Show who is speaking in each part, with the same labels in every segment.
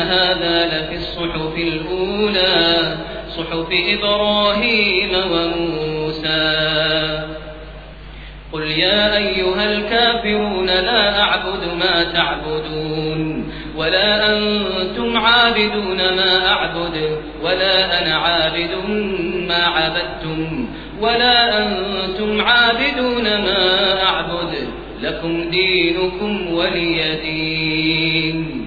Speaker 1: هذا لفي الصحف الأولى صحف إبراهيم وموسى. قل يا أيها الكافرون لا أعبد ما تعبدون ولا أنتم عابدون ما أعبد ولا أنا عابد ما عبدتم ولا أنتم عابدون ما أعبد لكم دينكم ولي دين.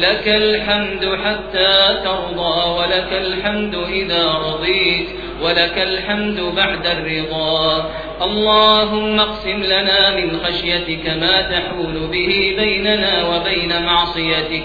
Speaker 1: لك الحمد حتى ترضى ولك الحمد إذا رضيت ولك الحمد بعد الرضا. اللهم اقسم لنا من خشيتك ما تحول به بيننا وبين معصيتك.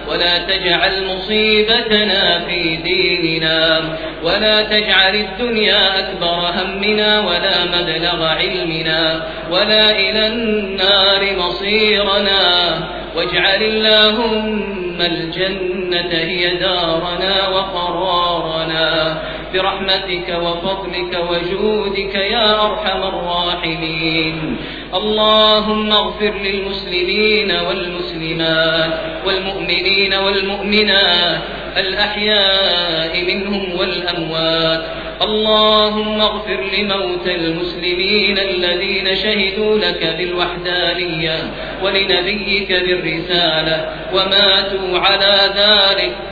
Speaker 1: ولا تجعل مصيبتنا في ديننا ولا تجعل الدنيا أكبر همنا ولا مبلغ علمنا ولا إلى النار مصيرنا. واجعل اللهم الجنة هي دارنا وقرارنا. برحمتك وفضلك وجودك يا أرحم الراحمين. اللهم اغفر للمسلمين والمسلمات والمؤمنين والمؤمنات الأحياء منهم والأموات. اللهم اغفر لموتى المسلمين الذين شهدوا لك بالوحدانية ولنبيك بالرسالة وماتوا على ذلك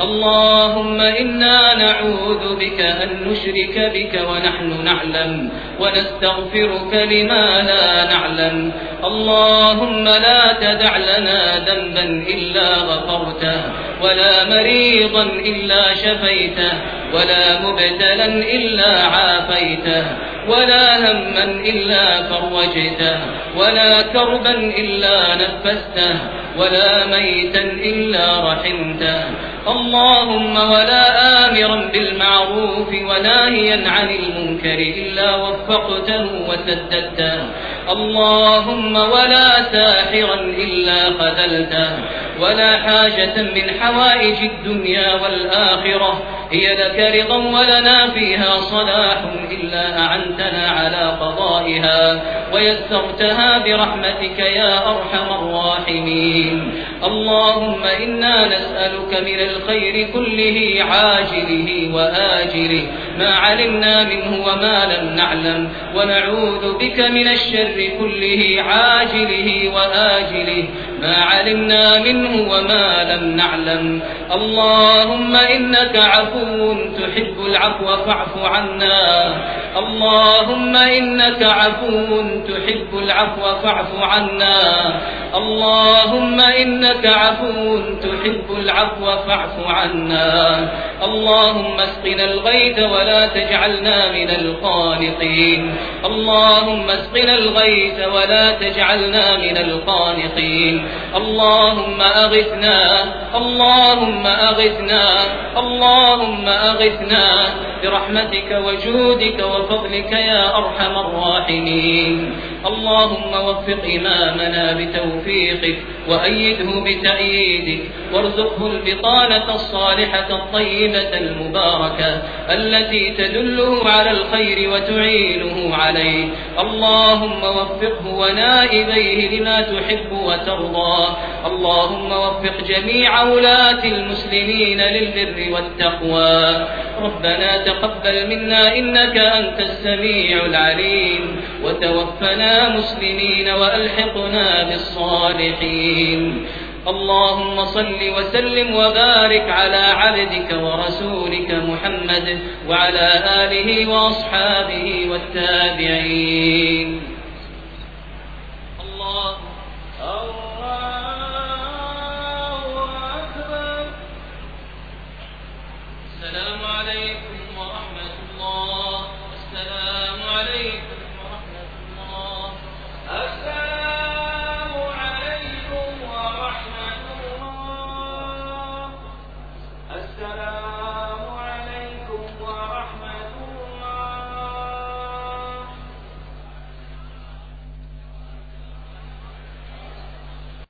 Speaker 1: اللهم إنا نعوذ بك أن نشرك بك ونحن نعلم ونستغفرك لما لا نعلم. اللهم لا تدع لنا ذنبا إلا غفرته ولا مريضا إلا شفيته ولا مبتلا إلا عافيته ولا هما إلا فرجته ولا كربا إلا نفسته ولا ميتا إلا رحمته. اللهم ولا آمرا بالمعروف وناهيا عن المنكر إلا وفقته وسددته. اللهم ولا ساحرا إلا خذلته. ولا حاجة من حوائج الدنيا والآخرة. هي لك رضا ولنا فيها صلاح إلا أعنتنا على قضائها ويسرتها برحمتك يا أرحم الراحمين. اللهم إنا نسألك من الخير كله عاجله وآجله. ما علمنا منه وما لم نعلم. ونعوذ بك من الشر كله عاجله وآجله. ما علمنا منه وما لم نعلم. اللهم إنك عفو تحب العفو فاعف عنا. اللهم إنك عفو تحب العفو فاعف عنا. اللهم إنك عفو تحب العفو فاعف عنا. اللهم اسقنا الغيث ولا تجعلنا من القانطين. اللهم اسقنا الغيث ولا تجعلنا من القانطين. اللهم أغثنا اللهم أغثنا اللهم أغثنا برحمتك وجودك وفضلك يا أرحم الراحمين. اللهم وفق إمامنا بتوفيقك وأيده بتأييدك وارزقه البطانة الصالحة الطيبة المباركة التي تدله على الخير وتعينه عليه. اللهم وفقه ونائبيه لما تحب وترضى. اللهم وفق جميع ولاة المسلمين للبر والتقوى. ربنا تقبل منا إنك أنت السميع العليم. وتوفنا مسلمين وألحقنا بالصالحين. اللهم صل وسلم وبارك على عبدك ورسولك محمد وعلى آله وأصحابه والتابعين.